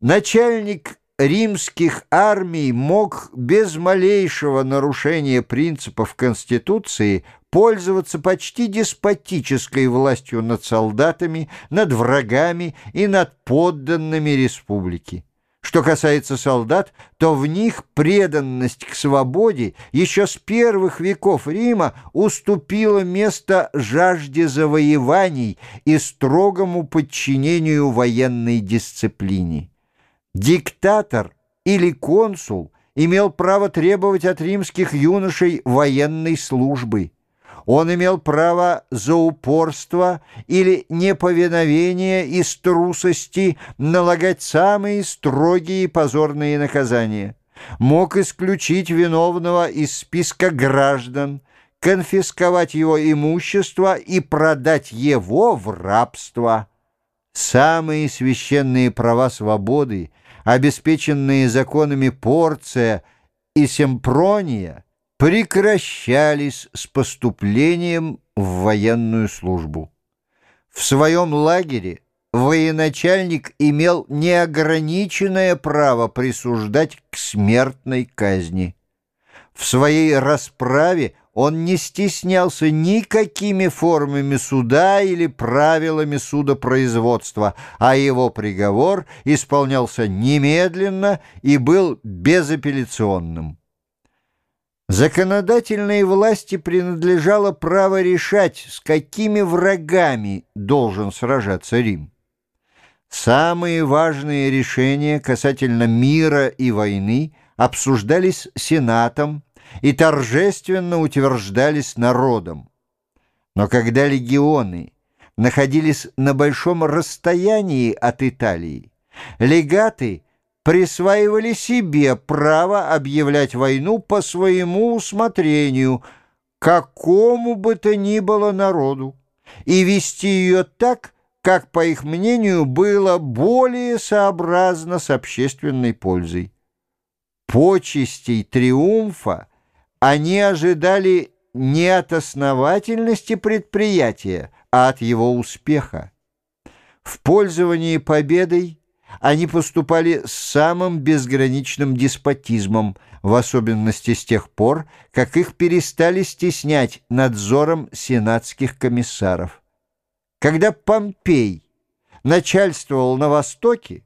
Начальник римских армий мог без малейшего нарушения принципов Конституции пользоваться почти деспотической властью над солдатами, над врагами и над подданными республики. Что касается солдат, то в них преданность к свободе еще с первых веков Рима уступила место жажде завоеваний и строгому подчинению военной дисциплине. Диктатор или консул имел право требовать от римских юношей военной службы. Он имел право за упорство или неповиновение из трусости налагать самые строгие позорные наказания. Мог исключить виновного из списка граждан, конфисковать его имущество и продать его в рабство. Самые священные права свободы, обеспеченные законами Порция и Семпрония, прекращались с поступлением в военную службу. В своем лагере военачальник имел неограниченное право присуждать к смертной казни. В своей расправе он не стеснялся никакими формами суда или правилами судопроизводства, а его приговор исполнялся немедленно и был безапелляционным. Законодательной власти принадлежало право решать, с какими врагами должен сражаться Рим. Самые важные решения касательно мира и войны обсуждались Сенатом, и торжественно утверждались народом. Но когда легионы находились на большом расстоянии от Италии, легаты присваивали себе право объявлять войну по своему усмотрению, какому бы то ни было народу, и вести ее так, как, по их мнению, было более сообразно с общественной пользой. Почестей триумфа они ожидали не от основательности предприятия, а от его успеха. В пользовании победой они поступали с самым безграничным деспотизмом, в особенности с тех пор, как их перестали стеснять надзором сенатских комиссаров. Когда Помпей начальствовал на Востоке,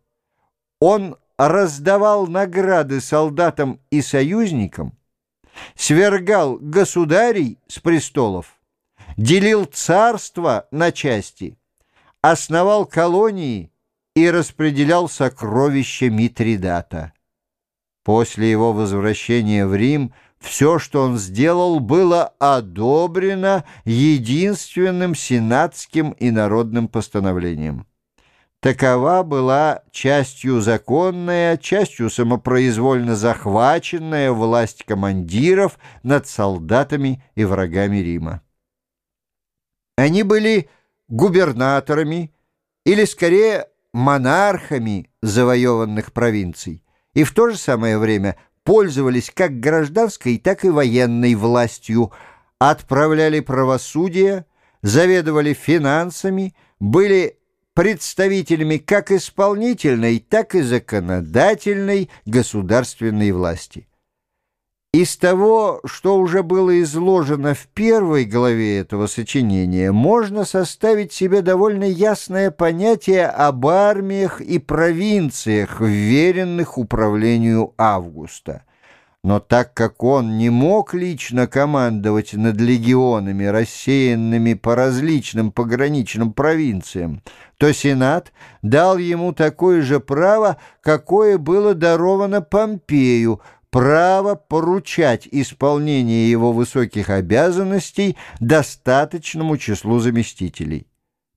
он раздавал награды солдатам и союзникам, свергал государей с престолов, делил царство на части, основал колонии и распределял сокровища Митридата. После его возвращения в Рим все, что он сделал, было одобрено единственным сенатским и народным постановлением. Такова была частью законная, частью самопроизвольно захваченная власть командиров над солдатами и врагами Рима. Они были губернаторами или, скорее, монархами завоеванных провинций и в то же самое время пользовались как гражданской, так и военной властью, отправляли правосудие, заведовали финансами, были представителями как исполнительной, так и законодательной государственной власти. Из того, что уже было изложено в первой главе этого сочинения, можно составить себе довольно ясное понятие об армиях и провинциях, вверенных управлению Августа – но так как он не мог лично командовать над легионами, рассеянными по различным пограничным провинциям, то Сенат дал ему такое же право, какое было даровано Помпею, право поручать исполнение его высоких обязанностей достаточному числу заместителей.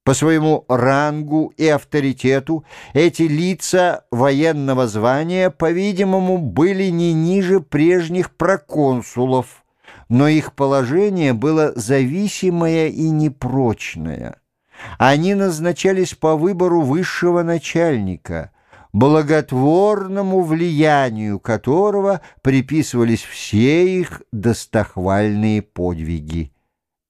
По своему рангу и авторитету эти лица военного звания, по-видимому, были не ниже прежних проконсулов, но их положение было зависимое и непрочное. Они назначались по выбору высшего начальника, благотворному влиянию которого приписывались все их достохвальные подвиги.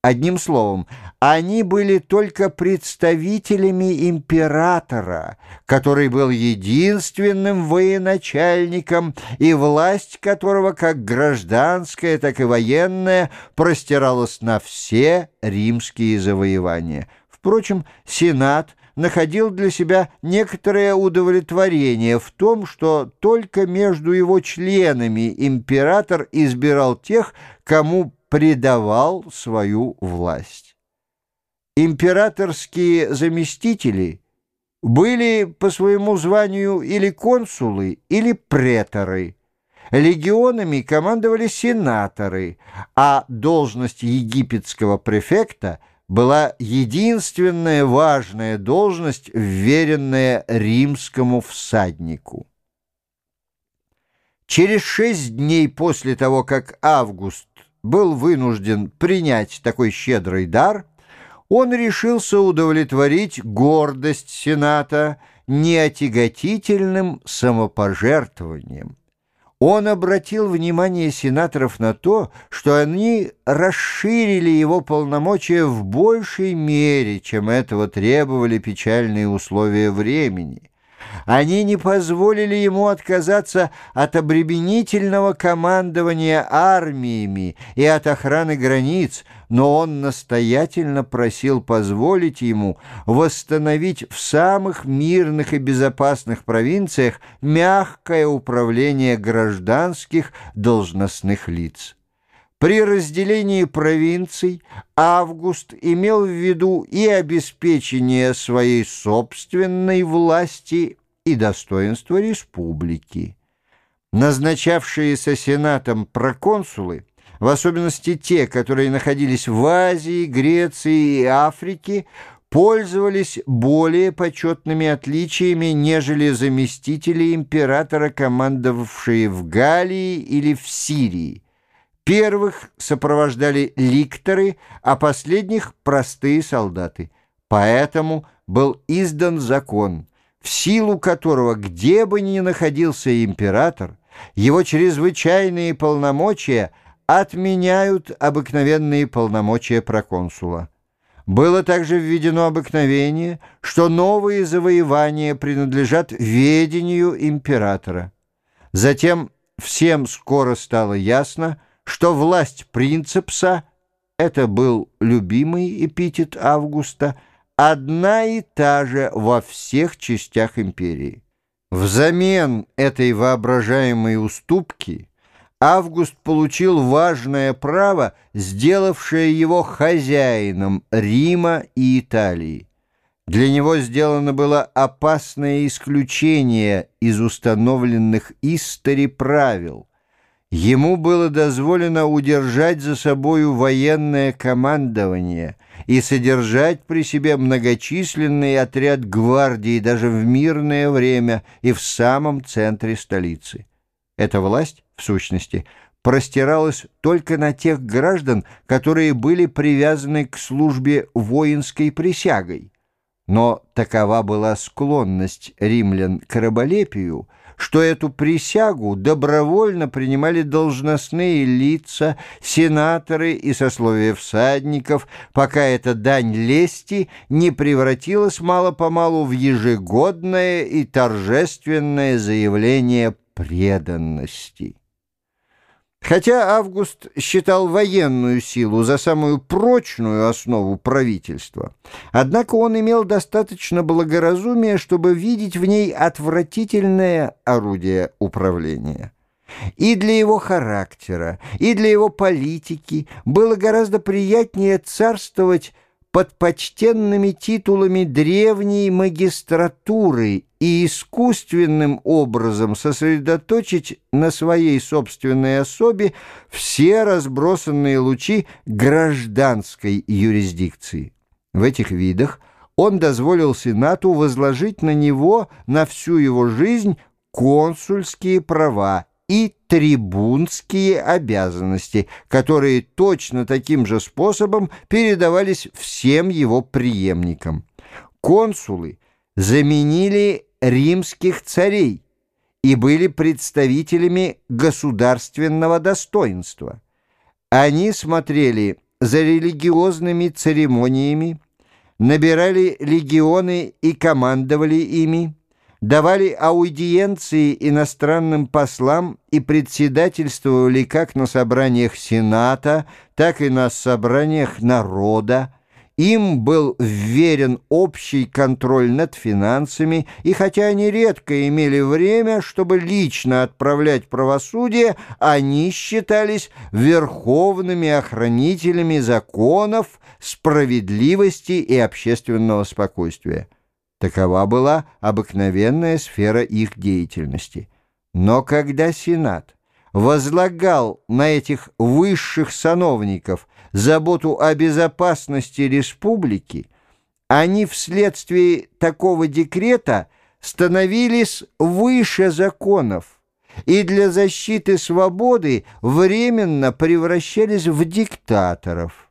Одним словом, они были только представителями императора, который был единственным военачальником, и власть которого, как гражданская, так и военная, простиралась на все римские завоевания. Впрочем, Сенат находил для себя некоторое удовлетворение в том, что только между его членами император избирал тех, кому предавал свою власть. Императорские заместители были по своему званию или консулы, или преторы. Легионами командовали сенаторы, а должность египетского префекта была единственная важная должность, вверенная римскому всаднику. Через шесть дней после того, как Август был вынужден принять такой щедрый дар, он решился удовлетворить гордость Сената неотяготительным самопожертвованием. Он обратил внимание сенаторов на то, что они расширили его полномочия в большей мере, чем этого требовали печальные условия времени – они не позволили ему отказаться от обременительного командования армиями и от охраны границ, но он настоятельно просил позволить ему восстановить в самых мирных и безопасных провинциях мягкое управление гражданских должностных лиц. При разделении провинций Август имел в виду и обеспечение своей собственной власти и достоинства республики. Назначавшиеся Сенатом проконсулы, в особенности те, которые находились в Азии, Греции и Африке, пользовались более почетными отличиями, нежели заместители императора, командовавшие в Галлии или в Сирии. Первых сопровождали ликторы, а последних – простые солдаты. Поэтому был издан закон, в силу которого, где бы ни находился император, его чрезвычайные полномочия отменяют обыкновенные полномочия проконсула. Было также введено обыкновение, что новые завоевания принадлежат ведению императора. Затем всем скоро стало ясно, что власть принцепса — это был любимый эпитет Августа, одна и та же во всех частях империи. Взамен этой воображаемой уступки Август получил важное право, сделавшее его хозяином Рима и Италии. Для него сделано было опасное исключение из установленных истори правил — Ему было дозволено удержать за собою военное командование и содержать при себе многочисленный отряд гвардии даже в мирное время и в самом центре столицы. Эта власть, в сущности, простиралась только на тех граждан, которые были привязаны к службе воинской присягой. Но такова была склонность римлян к раболепию – что эту присягу добровольно принимали должностные лица, сенаторы и сословия всадников, пока эта дань лести не превратилась мало-помалу в ежегодное и торжественное заявление преданности. Хотя Август считал военную силу за самую прочную основу правительства, однако он имел достаточно благоразумия, чтобы видеть в ней отвратительное орудие управления. И для его характера, и для его политики было гораздо приятнее царствовать под почтенными титулами древней магистратуры и искусственным образом сосредоточить на своей собственной особе все разбросанные лучи гражданской юрисдикции. В этих видах он дозволил Сенату возложить на него на всю его жизнь консульские права и трибунские обязанности, которые точно таким же способом передавались всем его преемникам. Консулы заменили римских царей и были представителями государственного достоинства. Они смотрели за религиозными церемониями, набирали легионы и командовали ими, давали аудиенции иностранным послам и председательствовали как на собраниях Сената, так и на собраниях народа, им был вверен общий контроль над финансами, и хотя они редко имели время, чтобы лично отправлять правосудие, они считались верховными охранителями законов, справедливости и общественного спокойствия. Такова была обыкновенная сфера их деятельности. Но когда Сенат возлагал на этих высших сановников заботу о безопасности республики, они вследствие такого декрета становились выше законов и для защиты свободы временно превращались в диктаторов.